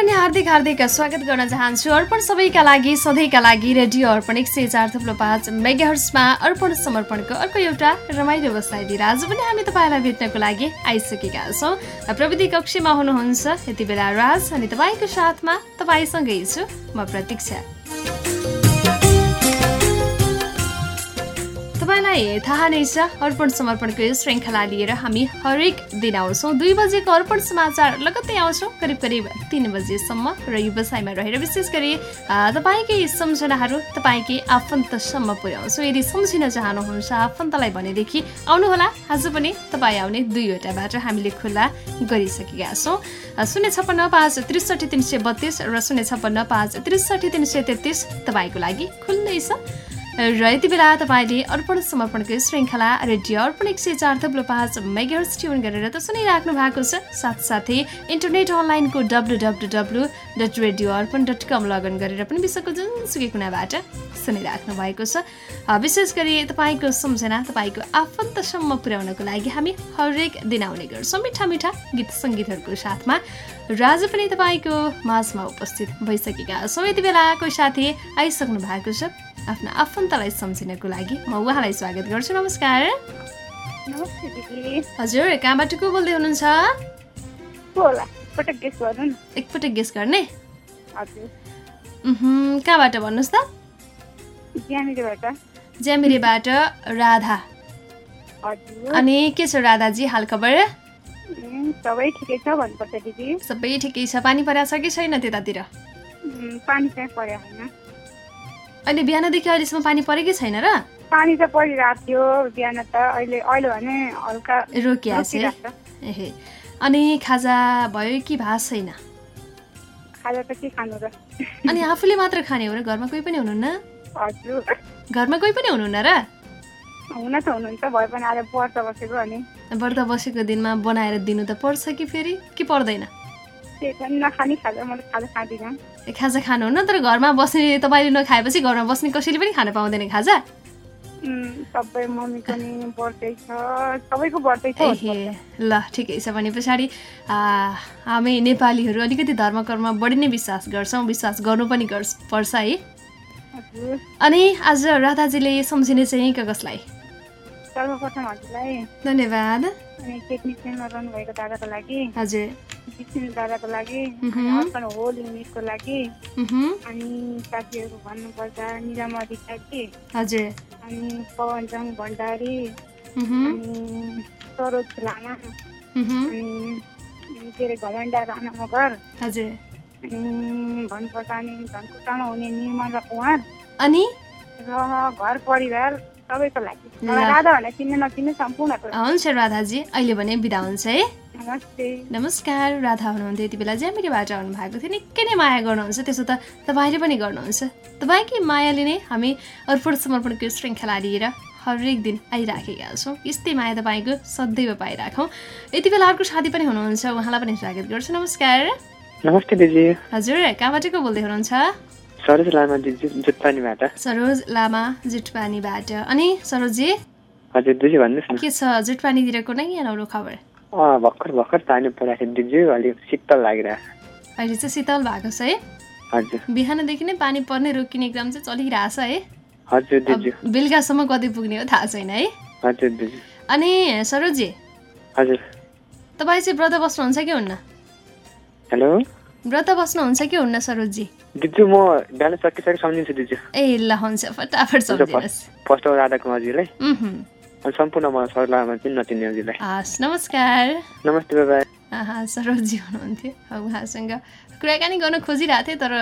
अनि हार्दिक हार्दिक स्वागत गर्न चाहन्छु। अर्पण सबैका लागि सधैँका लागि रेडियो अर्पण एक सय चार थुप्रो पाँच मेगाहर्समा अर्पण समर्पणको अर्को एउटा रमाइलो बसाइ लिएर आज पनि हामी तपाईँलाई भेट्नको लागि आइसकेका छौँ। प्रविधि कक्षमा हुनुहुन्छ यति बेला राज अनि तपाईँको साथमा तपाईँसँगै छु। म प्रतीक्षा। तपाईँलाई थाहा नै छ अर्पण समर्पणको यो श्रृङ्खला लिएर हामी हरेक दिन आउँछौँ। दुई बजेको अर्पण समाचार लगत्तै आउँछौँ करिब करिब तिन बजेसम्म र व्यवसायमा रहेर विशेष गरी तपाईँकै सम्झनाहरू तपाईँकै आफन्तसम्म पुर्याउँछौँ। यदि सम्झिन चाहनुहुन्छ आफन्तलाई भनेदेखि आउनुहोला आज पनि तपाईँ आउने दुईवटा बाटो हामीले खुल्ला गरिसकेका छौँ। शून्य छप्पन्न पाँच त्रिसठी तिन सय बत्तिस र शून्य छप्पन्न पाँच त्रिसठी तिन सय तेत्तिस तपाईँको लागि खुल्लै छ। र यति बेला तपाईँले अर्पण समर्पणको श्रृङ्खला रेडियो अर्पण एक सय चार थप्लो पाँच मेगर्स ट्युन गरेर त सुनिराख्नु भएको छ। साथसाथै इन्टरनेट अनलाइनको W W W dot radio Arpan dot com login गरेर पनि विश्वको जुनसुकै कुनाबाट सुनिराख्नु भएको छ। विशेष गरी तपाईँको सम्झना तपाईँको आफन्तसम्म पुर्याउनको लागि हामी हरेक दिन आउने गर्छौँ मिठा मिठा गीत सङ्गीतहरूको साथमा। राज पनि तपाईँको माझमा उपस्थित भइसकेका छौँ। यति बेला कोही साथी आइसक्नु भएको छ। आफ्ना आफन्तलाई सम्झिनको लागि म उहाँलाई स्वागत गर्छु। नमस्कार। हजुर कहाँबाट को बोल्दै हुनुहुन्छ? एकपटक गेस गर्ने कहाँबाट भन्नुहोस् त? ज्यामिरेबाट। राधा। अनि के छ राधाजी हाल खबर? सबै ठिकै छ भन्नुपर्छ दिदी। सबै ठिकै छ। पानी परेको छ कि छैन त्यतातिर? पानी चाहिँ होइन अहिले बिहानदेखि अहिलेसम्म पानी परेकै छैन र? पानी त परिरहेको थियो। बिहान त अहिले अहिले भने हल्का रोकिया ए अनि खाजा भयो कि भएको छैन? खाजा त के खानु र? अनि आफूले मात्र खाने हो र? घरमा कोही पनि हुनुहुन्न? हजुर। घरमा कोही पनि हुनुहुन्न र? हुन त हुनुहुन्छ। भए पनि आज व्रत बसेको अनि। व्रत बसेको दिनमा बनाएर दिनु त पर्छ कि फेरि? कि पर्दैन? नखाने खाजा मैले खाजा खाँदिनँ। खाजा खानुहुन्न तर घरमा बस्ने तपाईँले नखाएपछि घरमा बस्ने कसैले पनि खान पाउँदैन खाजा। ल ठिकै छ भने पछाडि हामी नेपालीहरू अलिकति धर्म कर्म बढी नै विश्वास गर्छौँ विश्वास गर्नु पनि पर्छ है। अनि आज राधाजीले सम्झिने चाहिँ कसलाई? धन्यवाद। अनि टेक्निसियनमा रहनुभएको दादाको लागि। हजुर। विष्णु दादाको लागि अर्पण होल युनिटको लागि अनि साथीहरू भन्नुपर्दा निरम अधिकारी हजुर। अनि पवनजङ भण्डारी अनि सरोज लामा अनि के अरे घमण्डा राणा मगर हजुर। अनि भन्नुपर्दा अनि धनकुटामा हुने निर्मला कुमार अनि? र घर परिवार सबैको लागि। राधा भने चिन्ने नचिन्ने सम्पूर्ण हुन्छ राधाजी अहिले भने बिदा हुन्छ है। नमस्ते। नमस्कार राधा हुनुहुन्थ्यो यति बेला। ज्यामिरीबाट आउनु भएको थियो। निकै नै माया गर्नुहुन्छ। त्यसो त तपाईँले पनि गर्नुहुन्छ। तपाईँकै मायाले नै हामी अर्पण समर्पणको श्रृङ्खला लिएर हरेक दिन आइराखेका छौँ। यस्तै माया तपाईँको सदैव पाइराखौँ। यति बेला अर्को साथी पनि हुनुहुन्छ। उहाँलाई पनि स्वागत गर्छु। नमस्कार। नमस्ते दिदी। हजुर कहाँबाट को बोल्दै हुनुहुन्छ? सरोज लामा जुटपानीबाट सरोज लामा जुटपानीबाट अनि सरोजी हजुर दिदी भन्नुहोस् न। के छ? जुटपानीतिरको नै नौलो खबर? भर्खर भर्खर पानी परेको थियो दिदी अलिक शीतल लागिरहेको। अहिले चाहिँ शीतल भएको छ है? हजुर। बिहानदेखि नै पानी पर्ने रोकिने क्रम चाहिँ चलिरहेछ है? हजुर दिदी। बेलुकासम्म कति पुग्ने हो थाहा छैन है? हजुर दिदी। अनि सरोजी हजुर। तपाईँ चाहिँ व्रत बस्नुहुन्छ कि हुन्न? हेलो? व्रत बस्नुहुन्छ कि हुन्न सरोजी दिदी म बिहान सकिसके सम्झिन्छु दिदी ए ल हुन्छ फटाफट सम्झिनुहोस्। फर्स्ट राधा कुमारजीलाई। अनि सम्पूर्ण म सरलामा चाहिँ नचिन्ने हजुरलाई हस् नमस्कार। नमस्ते बाबा। सरोजी हुनुहुन्थ्यो उहाँसँग कुराकानी गर्न खोजिरहेको थिएँ तर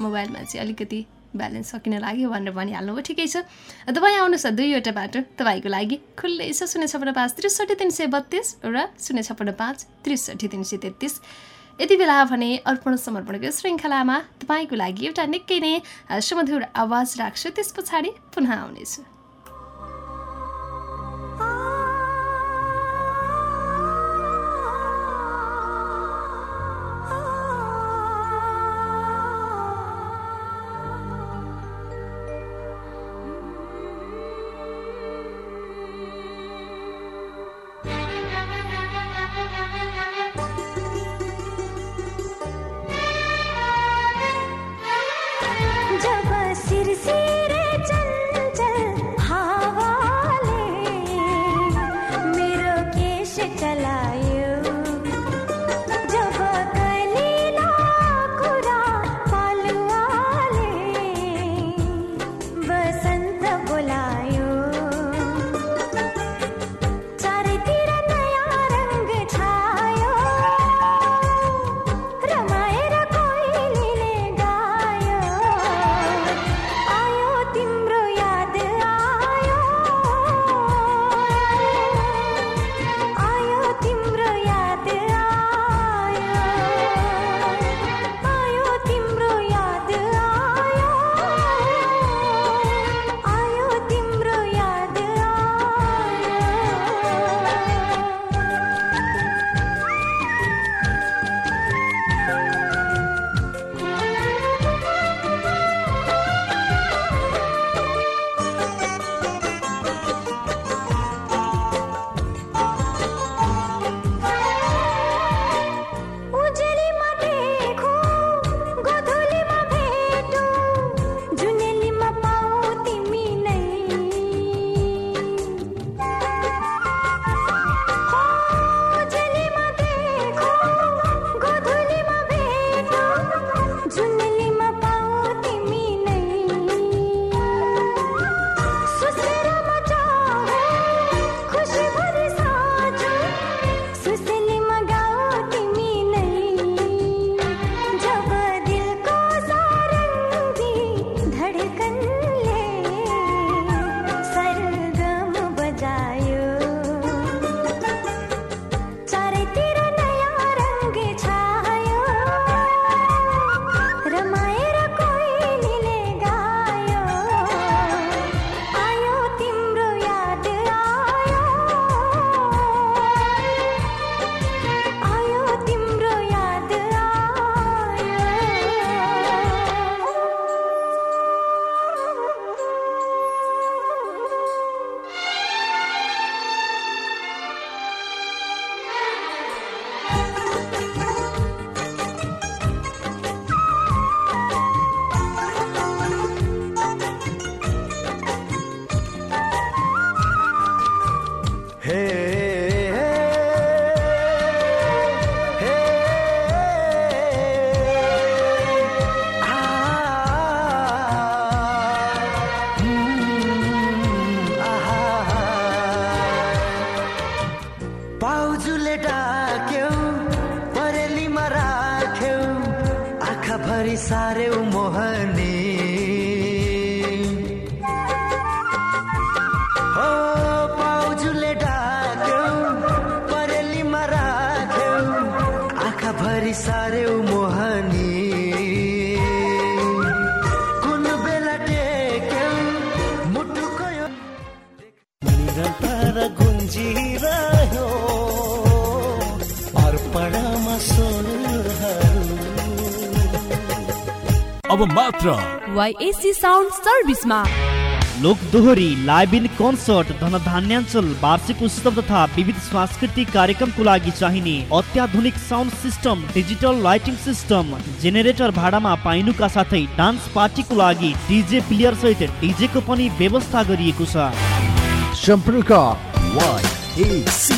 मोबाइलमा चाहिँ अलिकति ब्यालेन्स सकिन लाग्यो भनेर भनिहाल्नु भयो। ठिकै छ। तपाईँ आउनुहोस् न दुईवटा बाटो तपाईँको लागि। खुल्लै छ शून्य छपन्न पाँच त्रिसठी तिन सय बत्तिस र शून्य छपन्न पाँच त्रिसठी तिन सय तेत्तिस। यति बेला भने अर्पण समर्पणको श्रृङ्खलामा तपाईँको लागि एउटा निकै नै सुमधुर आवाज राख्छु। त्यस पछाडि पुनः आउनेछु। मात्र वाइएससी साउन्ड सर्भिसमा। लोक दोहोरी लाइभ इन कन्सर्ट धनधान्याञ्चल वार्षिक उत्सव तथा विविध सांस्कृतिक कार्यक्रमको लागि चाहिने अत्याधुनिक sound system digital lighting system generator भाडामा पाइनुका साथै डान्स पार्टीको लागि डिजे प्लेयर सहित डिजेको पनि व्यवस्था गरिएको छ। सम्पर्क वाइएसी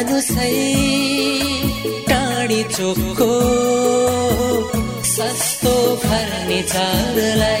सम्झनु सही टाढी चोकको सस्तो फर्निचरलाई।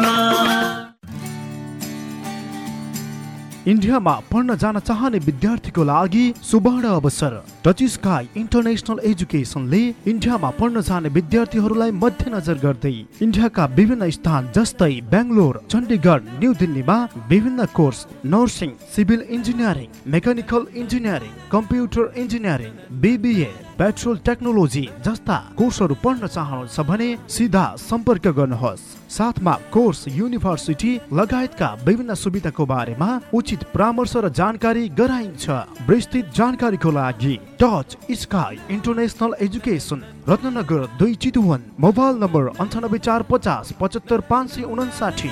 इन्डियामा पढ्न जान चाहने विद्यार्थीको लागि सुवर्ण अवसर। टच स्काई इन्टरनेसनल एजुकेसनले इन्डियामा पढ्न जाने विद्यार्थीहरूलाई मध्यनजर गर्दै इन्डियाका विभिन्न स्थान जस्तै बेङ्गलोर चण्डीगढ न्यू दिल्लीमा विभिन्न course nursing civil engineering mechanical engineering computer engineering BBA petrol technology जस्ता कोर्सहरू पढ्न चाहनुहुन्छ भने सिधा सम्पर्क गर्नुहोस्। साथमा कोर्स युनिभर्सिटी लगायतका विभिन्न सुविधाको बारेमा उचित परामर्श र जानकारी गराइन्छ। विस्तृत जानकारीको लागि touch sky international education Ratnanagar दुई चितुवन मोबाइल नम्बर अन्ठानब्बे चार पचास पचहत्तर पाँच सय उनासाठी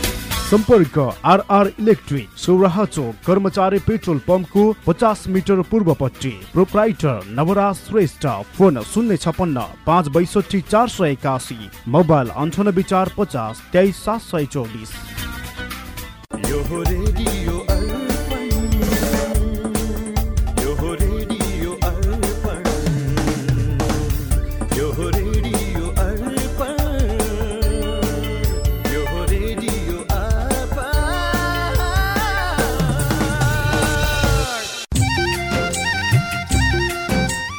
सम्पर्क आरआर इलेक्ट्रिक सौराहा चोक कर्मचारी पेट्रोल पम्पको पचास मिटर पूर्वपट्टि। प्रोप्राइटर नवराज श्रेष्ठ फोन शून्य छपन्न पाँच बैसठी चार सय एकासी मोबाइल अन्ठानब्बे चार पचास तेइस सात सय चौबिस।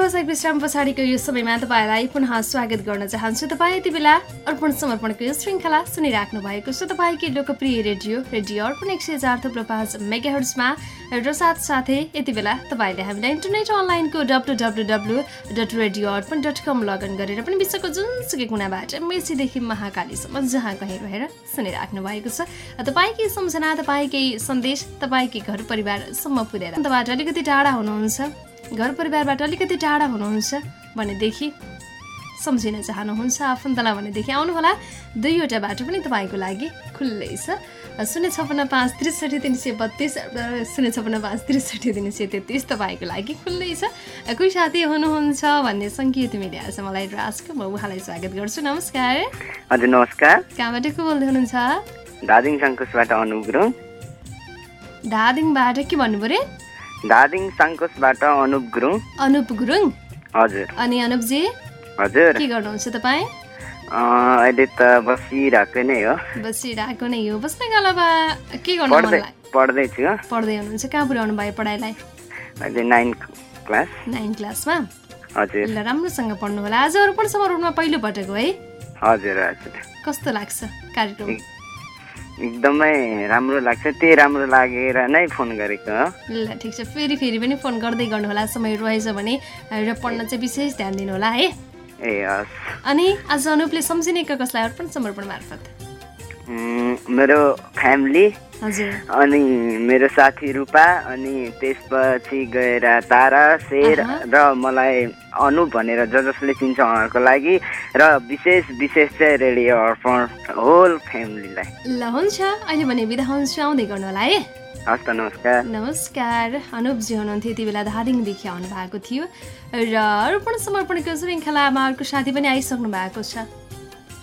व्यावसायिक विश्राम पछाडिको यो समयमा तपाईँलाई पुनः स्वागत गर्न चाहन्छु। तपाईँ यति बेला अर्पण समर्पणको यो श्रृङ्खला सुनिराख्नु भएको छ। तपाईँकै लोकप्रिय रेडियो रेडियो अर्पण एक सय चार थुप्रो पाँच मेगाहर्समा र साथसाथै यति बेला तपाईँले हामीलाई इन्टरनेट अनलाइनको W W W dot radio Arpan dot com login गरेर पनि विश्वको जुनसुकै कुनाबाट मेचीदेखि महाकालीसम्म जहाँ कहीँ रहेर सुनिराख्नु भएको छ। तपाईँकै सम्झना तपाईँकै सन्देश तपाईँकै घर परिवारसम्म पुर्याएर तपाईँबाट अलिकति टाढा हुनुहुन्छ। घर परिवारबाट अलिकति टाढा हुनुहुन्छ भनेदेखि सम्झिन चाहनुहुन्छ आफन्तलाई भनेदेखि आउनुहोला। दुईवटा बाटो पनि तपाईँको लागि खुल्लै छ। शून्य छपन्न पाँच त्रिसठी तिन सय बत्तिस शून्य छपन्न पाँच त्रिसठी तिन सय तेत्तिस तपाईँको लागि खुल्लै छ। कोही साथी हुनुहुन्छ भन्ने सङ्केत मिलिहाल्छ मलाई राजको म उहाँलाई स्वागत गर्छु। नमस्कार। हजुर नमस्कार। कहाँबाट को बोल्दै हुनुहुन्छ धादिङ सङ्कोसबाट अनुप गुरुङ धादिङबाट के भन्नु पऱ्यो? धादिङ सङ्कोसबाट अनुप गुरुङ। अनुप गुरुङ? हजुर। अनि अनुपजी हजुर। के गर्नुहुन्छ तपाईँ? अहिले त बसिरहेको नै हो। बसिरहेको नै हो। बस्ने अलावा के गर्नु पढ्दैछु पढ्दै हुनुहुन्छ। कहाँ पुर्याउनु भयो पढाइलाई? अहिले नाइन क्लास। नाइन क्लासमा? हजुर। ल राम्रोसँग पढ्नु होला। आज अर्पण समारोहमा पहिलो पटक हो है? हजुर हजुर। कस्तो लाग्छ? कार्यक्रम? एकदमै राम्रो लाग्छ। त्यही राम्रो लागेर नै फोन गरेको ल ठिक छ। फेरि फेरि पनि फोन गर्दै गर्नु होला समय रहेछ भने र पढ्न चाहिँ विशेष ध्यान दिनु होला है। ए हस्। अनि आज अनुपले सम्झिने कसलाई अर्पण समर्पण मार्फत मेरो फ्यामिली अनि मेरो साथी रूपा अनि त्यसपछि गएर तारा शेर र मलाई अनु भनेर ज जसले चिन्छ उहाँहरूको लागि र विशेष विशेष चाहिँ रेडियो अर्पण होल फ्यामिलीलाई। ल हुन्छ। अहिले भने बिदा हुन्छ। आउँदै गर्नु होला है? हस् त नमस्कार। नमस्कार। अनुपजी हुनुहुन्थ्यो यति बेला धादिङदेखि आउनु भएको थियो। र अर्पण समर्पणको श्रृङ्खलामा अर्को साथी पनि आइसक्नु भएको छ।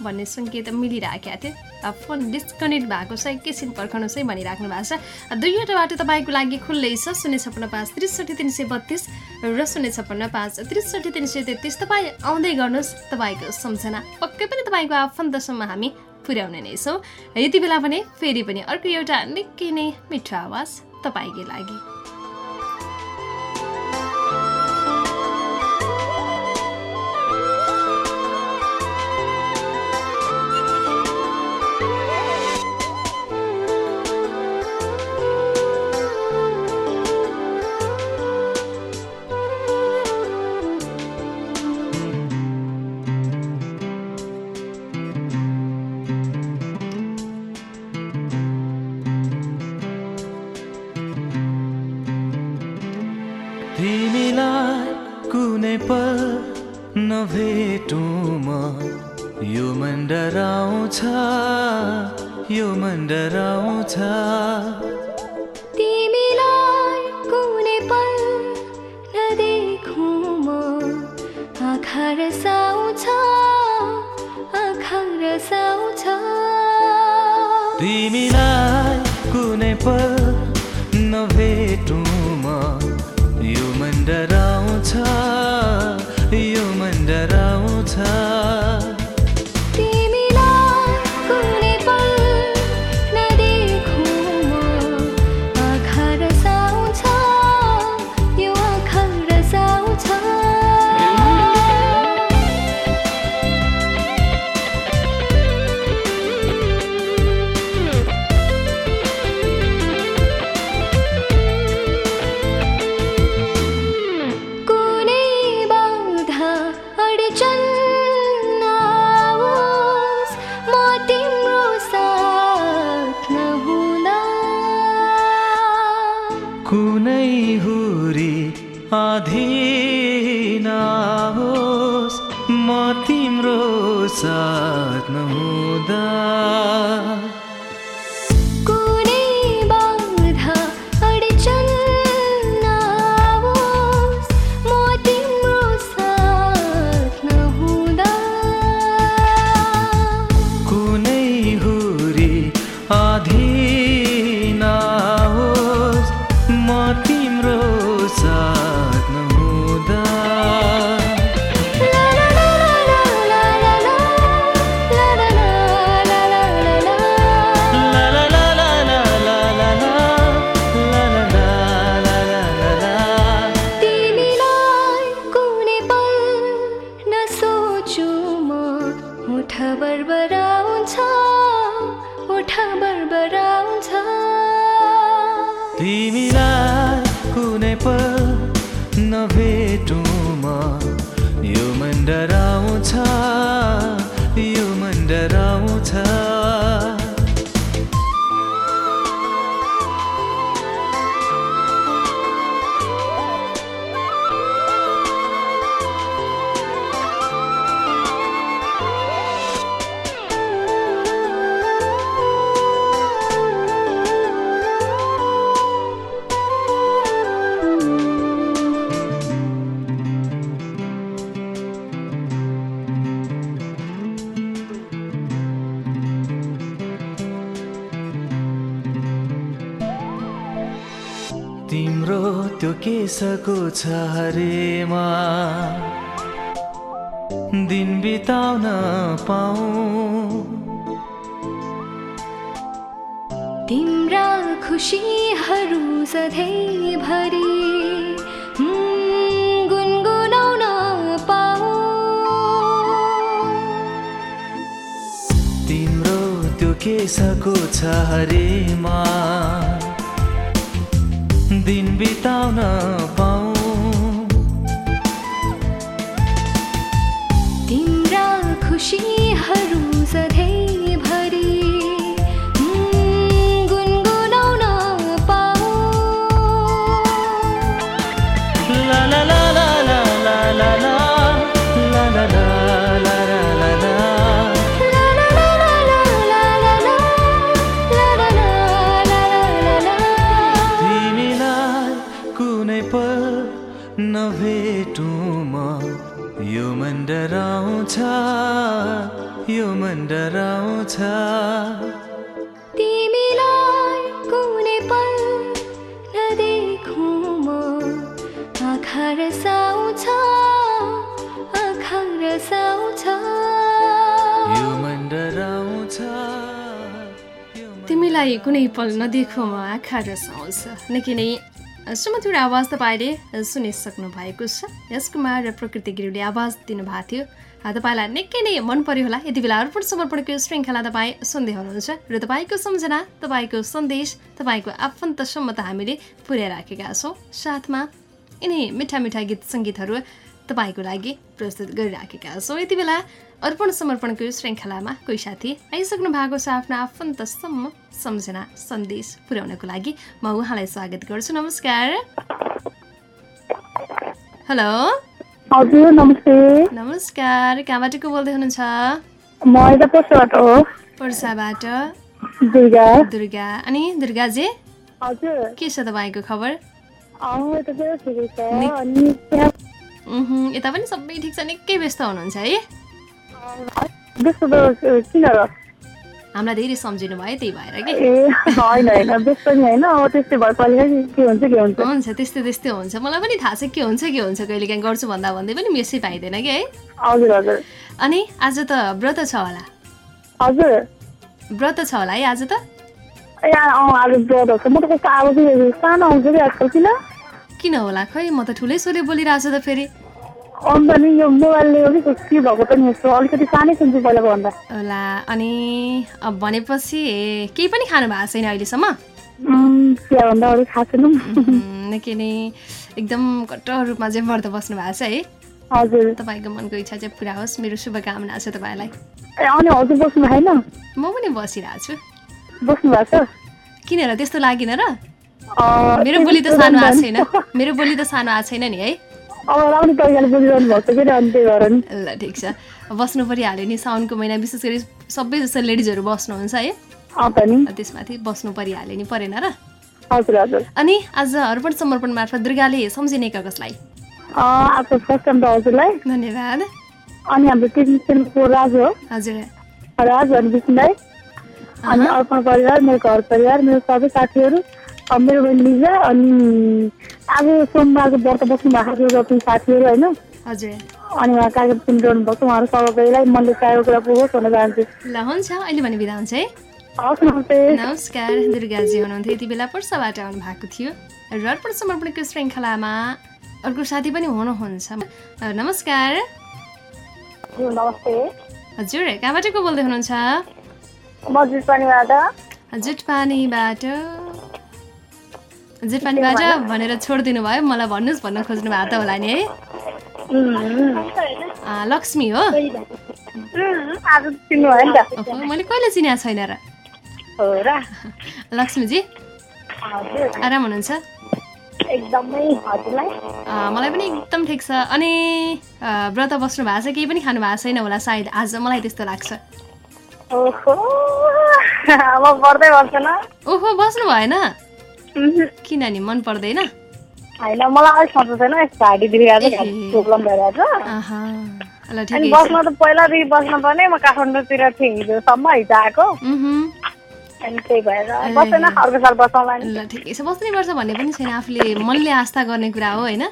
भन्ने सङ्केत मिलिराखेका थियो। अब फोन डिस्कनेक्ट भएको छ एकैछिन पर्खनुहोस् है भनिराख्नु भएको छ। दुईवटा बाटो तपाईँको लागि खुल्लै छ शून्य छप्पन्न पाँच त्रिसठी तिन सय बत्तिस र शून्य छप्पन्न पाँच त्रिसठी तिन सय तेत्तिस। तपाईँ आउँदै गर्नुहोस् तपाईँको सम्झना। पक्कै पनि तपाईँको आफन्तसम्म हामी पुर्याउने नै छौँ। यति बेला भने फेरि पनि अर्को एउटा निकै नै मिठो आवाज तपाईँकै लागि। पल नभेटौँ म यो मन डराउँछ यो मन डराउँछ तिमीलाई कुनै पल नदेखौँ म आँखा रसाउँछ आँखा रसाउँछ। तिमीलाई कुनै पल नभेटौँ साथ तिमीलाई कुनै पल म यो मन डराउँछ यो मन डराउँछ केसको छ हरेमा? दिन बिताउन पाऊ। तिम्रा खुसीहरू सधैँभरि गुनगुनाउन पाऊ। तिम्रो त्यो केसको छ हरेमा? दिन बिताउन कुनै पल नदेखो म आँखा रसाउँछ निकै नै सुमधुर आवाज तपाईँले सुनिसक्नु भएको छ। यस कुमार र प्रकृति गिरीले आवाज दिनुभएको थियो। तपाईँलाई निकै नै मन पर्यो होला। यति बेला अर्पण समर्पणको श्रृङ्खला तपाईँ सुन्दै हुनुहुन्छ र तपाईँको सम्झना तपाईँको सन्देश तपाईँको आफन्तसम्म त हामीले पुर्याइराखेका छौँ। साथमा यिनै मिठा मिठा गीत सङ्गीतहरू तपाईँको लागि प्रस्तुत गरिराखेका छौँ। यति बेला अर्पण समर्पणको श्रृङ्खलामा कोही साथी आइसक्नु भएको छ आफ्नो आफन्तसम्म सम्झना सन्देश पुर्याउनको लागि म उहाँलाई स्वागत गर्छु। नमस्कार। हेलो। हजुर नमस्ते। नमस्कार कहाँबाट को बोल्दै हुनुहुन्छ? पर्साबाट दुर्गा। दुर्गा। अनि दुर्गाजी? हजुर। के छ तपाईँको खबर? यता पनि सबै ठिक छ। निकै व्यस्त हुनुहुन्छ है? किन र? हामीलाई धेरै सम्झिनु भयो त्यही भएर कि? ए होइन होइन व्यस्त नि होइन अब त्यस्तै भयो कहिले के हुन्छ के हुन्छ? हुन्छ त्यस्तै त्यस्तै हुन्छ। मलाई पनि थाहा छ के हुन्छ के हुन्छ कहिले काहीँ गर्छु भन्दा भन्दै पनि मेसै पाइँदैन कि है? हजुर हजुर। अनि आज त व्रत छ होला। हजुर। व्रत छ होला है आज त? ए अँ आज ब्रत छ। म त कस्तो अब सानो आउँछ कि आजकल किन? किन होला खै? म त ठुलै स्वरले बोलिरहेको छु त फेरि। अन्त नि यो मोबाइलले अलिक के भएको पनि यस्तो अलिकति सानै सुन्छु पहिलाको भन्दा होला अनि अब भनेपछि केही पनि खानु भएको छैन अहिलेसम्म? अरू खाएको छैनौँ। निकै नै एकदम कट्टर रूपमा चाहिँ व्रत बस्नु भएको छ है। हजुर। तपाईँको मनको इच्छा चाहिँ पुरा होस् मेरो शुभकामना छ तपाईँलाई। ए अनि हजुर बस्नु भएन? म पनि बसिरहेको छु। बस्नु भएको छ? किन र त्यस्तो लागेन र? मेरो बोली त सानो आएको छैन। मेरो बोली त सानो आएको छैन नि है। अब राम्रो तरिकाले बोलिरहनु भएको छ कि अनि त्यही भएर नि। ल ठिक छ। बस्नु परिहाल्यो नि साउनको महिना विशेष गरी सबै जस्तो लेडिजहरू बस्नुहुन्छ है। त्यसमाथि बस्नु परिहाल्यो नि परेन र। हजुर हजुर। अनि आज अर्पण समर्पण मार्फत दुर्गाले सम्झिने कसलाई धन्यवाद। अनि हाम्रो टेक्निसियनको राजु हो। हजुर। राज अनि विष्णुलाई अनि अर्पण परिवार मेरो घर परिवार मेरो सबै साथीहरू मेरो बहिनी लिजा अनि आज सोमबारको व्रत बस्नु भएको थियो जति साथीहरू होइन। हजुर। अनि उहाँ कार्यक्रम सुनिरहनु भएको छ उहाँहरू सबैलाई मनले चाहेको कुरा पुगोस् भन्न चाहन्छु ल हुन्छ। अहिले भने बिदा हुन्छ है। हवस् नमस्ते। नमस्कार दुर्गाजी हुनुहुन्थ्यो। यति बेला पर्साबाट आउनु भएको थियो। र अर्पण समर्पणको श्रृङ्खलामा अर्को साथी पनि हुनुहुन्छ। नमस्कार। नमस्ते। हजुर कहाँबाट को बोल्दै हुनुहुन्छ? म जुटपानीबाट। जुटपानीबाट जुटपानीबाट भनेर छोडिदिनु भयो मलाई भन्नुहोस् भन्न खोज्नु भएको त होला नि है। लक्ष्मी हो? मैले कहिले चिनेको छैन र? लक्ष्मीजी आराम हुनुहुन्छ? मलाई पनि एकदम ठिक छ। अनि व्रत बस्नु भएको छ केही पनि खानु भएको छैन होला सायद। आज मलाई त्यस्तो लाग्छ। ओहो बस्नु भएन। किन नि मन पर्दैन? होइन मलाई अलिक छैन यस्तो हाडी बिग्रिरहेको प्रब्लम भइरहेको छ अनि ठिकै बस्न त पहिलादेखि बस्न पर्ने म काठमाडौँतिर थिएँ हिजोसम्म हिजो आएको। अनि त्यही भएर बसेन अर्को साल बसौँला नि। ल ठिकै छ बस्नै पर्छ भन्ने पनि छैन आफूले मनले आस्था गर्ने कुरा हो होइन?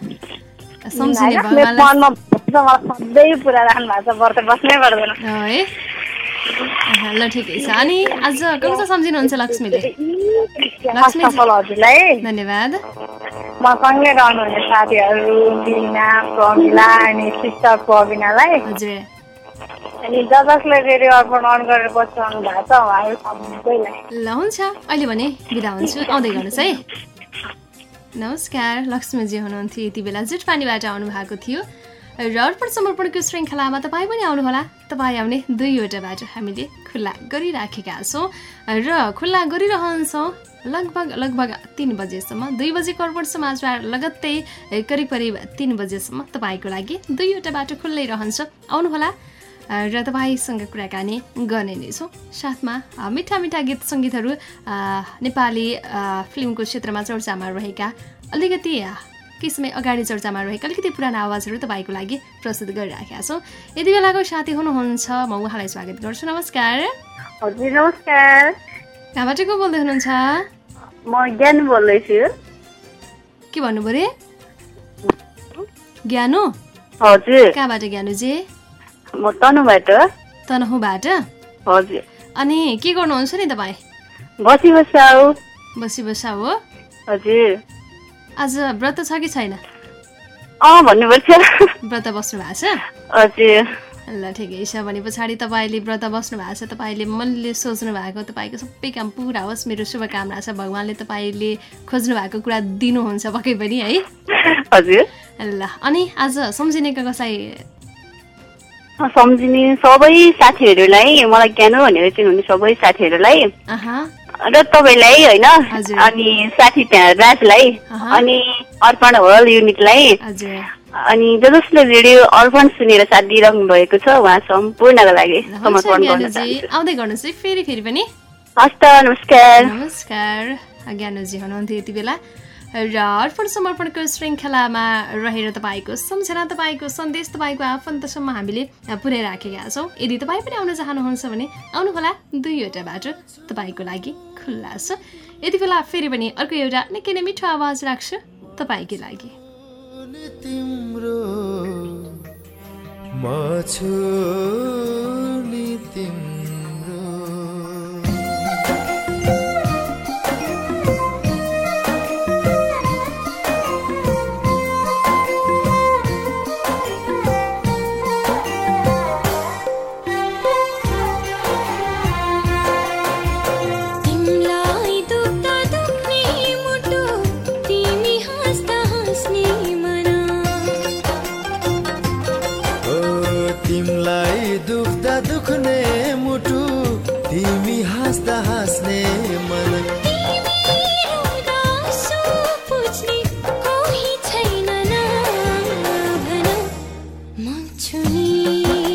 सम्झिने भगवान्लाई मनमा सधैँ पुरा राख्नु भएको छ व्रत बस्नै पर्दैन। है? ल ठिकै छ। अनि आज कस्तो सम्झिनुहुन्छ लक्ष्मीले? लक्ष्मी हजुरलाई धन्यवाद। मसँगै रहनुहुने साथीहरू बिना प्रमिला अनि सिस्टर प्रविनालाई। हजुर। अनि जसले रेडियो अर्पण अन गरेर बसिरहनु भएको छ उहाँहरू सबैलाई ल हुन्छ। अहिले भने बिदा हुन्छु। आउँदै गर्नुहोस् है। नमस्कार। लक्ष्मीजी हुनुहुन्थ्यो। यति बेला जुटपानीबाट आउनु भएको थियो। र अर्पण समर्पणको श्रृङ्खलामा तपाईँ पनि आउनुहोला। तपाईँ आउने दुईवटा बाटो हामीले खुल्ला गरिराखेका छौँ र खुल्ला गरिरहन्छौँ लगभग लगभग तिन बजेसम्म दुई बजेको अर्पण समाचार लगत्तै करिब करिब तिन बजेसम्म तपाईँको लागि दुईवटा बाटो खुल्लै रहन्छ। आउनुहोला र तपाईँसँग कुराकानी गर्ने नै छौँ। साथमा मिठा मिठा गीत सङ्गीतहरू नेपाली फिल्मको क्षेत्रमा चर्चामा रहेका अलिकति केही समय अगाडि चर्चामा रहेका अलिकति पुराना आवाजहरू तपाईँको लागि प्रस्तुत गरिराखेका छौँ। यति बेलाको साथी हुनुहुन्छ म उहाँलाई स्वागत गर्छु। नमस्कार। हजुर नमस्कार। कहाँबाट को बोल्दै हुनुहुन्छ? म ज्ञान बोल्दैछु के भन्नुभयो रे ज्ञानु? हजुर। कहाँबाट ज्ञानुजी? म तनुबाट। तनहुबाट? हजुर। अनि के गर्नुहुन्छ नि तपाईँ? बसी बसाउ। बसी बसा हो। हजुर। आज व्रत छ कि छैन? व्रत बस्नु भएको छ? हजुर। ल ठिकै छ भने पछाडि तपाईँले व्रत बस्नु भएको छ तपाईँले मनले सोच्नु भएको तपाईँको सबै काम पुरा होस् मेरो शुभकामना छ भगवान्ले तपाईँले खोज्नु भएको कुरा दिनुहुन्छ पक्कै पनि है? हजुर। ल अनि आज सम्झिनेका कसलाई? सम्झिने सबै साथीहरूलाई मलाई ज्ञानो भनेर चिन्नुहुने सबै साथीहरूलाई। र तपाईँलाई होइन अनि साथी त्यहाँ राजलाई अनि अर्पण होल युनिटलाई अनि ज जसले रेडियो अर्पण सुनेर साथ दिइरहनु भएको छ उहाँ सम्पूर्णको लागि समर्पण गर्न ज्ञानुजी चाहन्छु। आउँदै गर्नुहोस् है फेरि फेरि पनि। हस्त नमस्कार। नमस्कार। ज्ञानुजी हुनुहुन्थ्यो यति बेला। र अर्पण समर्पणको श्रृङ्खलामा रहेर तपाईँको सम्झना तपाईँको सन्देश तपाईँको आफन्तसम्म हामीले पुर्याइराखेका छौँ। यदि तपाईँ पनि आउन चाहनुहुन्छ भने आउनुहोला दुईवटा बाटो तपाईँको लागि खुल्ला छ। यति बेला फेरि पनि अर्को एउटा निकै नै मिठो आवाज राख्छु तपाईँकै लागि। तिम्रो हाँस्दा हाँस्ने मन। छैन।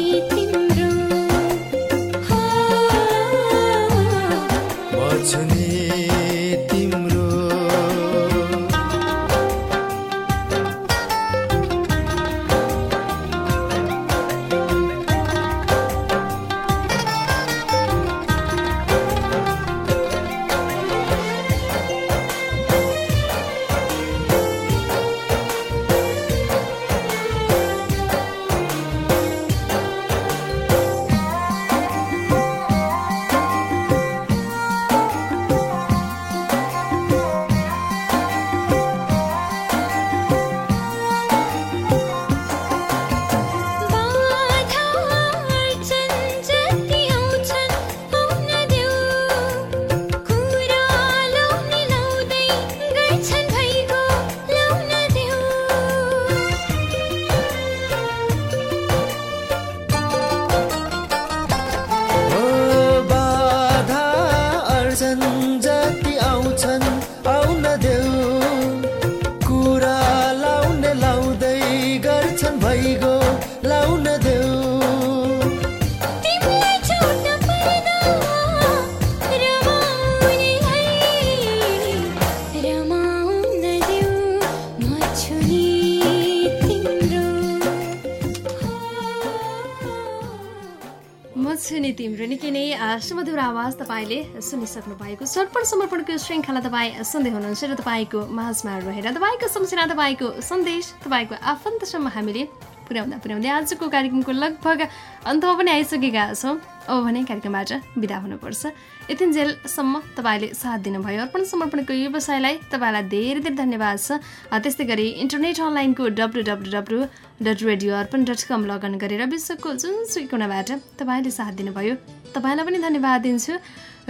सुमधुर आवाज तपाईँले सुनिसक्नु भएको छ। अर्पण समर्पणको श्रृङ्खला तपाईँ सुन्दै हुनुहुन्छ र तपाईँको माझमा रहेर तपाईँको सम्झना तपाईँको सन्देश तपाईँको आफन्तसम्म हामीले पुर्याउँदा पुर्याउँदै आजको कार्यक्रमको लगभग अन्तमा पनि आइसकेका छौँ अब भने कार्यक्रमबाट बिदा हुनुपर्छ यतिन्जेलसम्म तपाईँले साथ दिनुभयो। अर्पण समर्पणको व्यवसायलाई तपाईँलाई धेरै धेरै धन्यवाद छ। त्यस्तै गरी इन्टरनेट अनलाइनको W W W dot radio Arpan dot com login गरेर विश्वको जुनसुकै कुनाबाट तपाईँले साथ दिनुभयो। तपाईँलाई पनि धन्यवाद दिन्छु।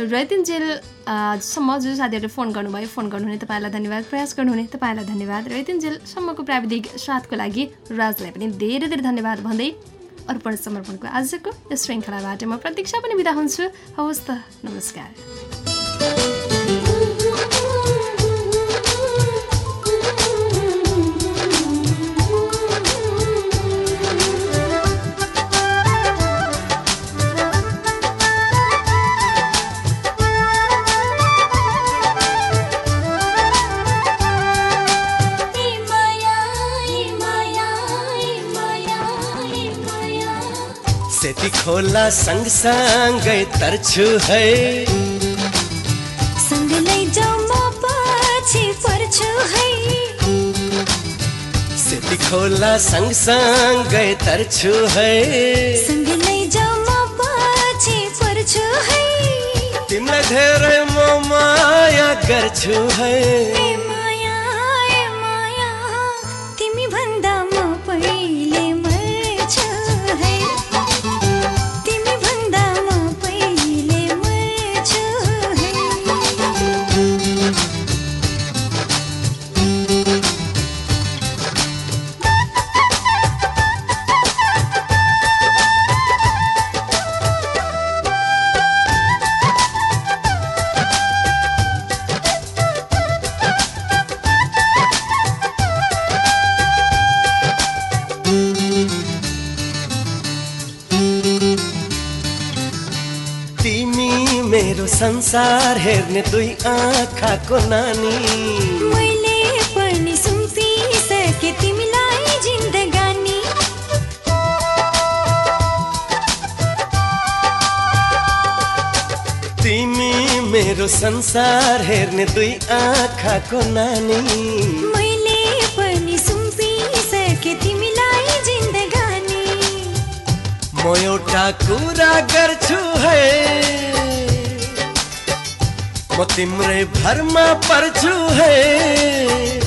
र यतिन्जेल अ, सम्म जो साथीहरूले फोन गर्नुभयो फोन गर्नुहुने तपाईँलाई धन्यवाद प्रयास गर्नुहुने तपाईँलाई धन्यवाद। र यतिन्जेलसम्मको प्राविधिक साथको लागि राजलाई पनि धेरै धेरै धन्यवाद भन्दै अर्पण समर्पणको आजको श्रृङ्खलाबाट म प्रतीक्षा पनि बिदा हुन्छु। हवस् त नमस्कार। खोला सँगसँगै तर्छु है। सँगै लैजाऊ म पछि पर्छु है। सेती खोला सँगसँगै तर्छु है। सँगै लैजाऊ म पछि पर्छु है। तिमीलाई धेरै म माया गर्छु है। हेर्ने दुई आँखाको नानी। मैले पनि सुम्पिसके तिमीलाई जिन्दगानी। तिमी मेरो संसार हेर्ने दुई आँखाको नानी। मैले पनि सुम्पिसके तिमीलाई जिन्दगानी। म एउटा कुरा गर्छु है। म तिम्रै भरमा पर्छु है।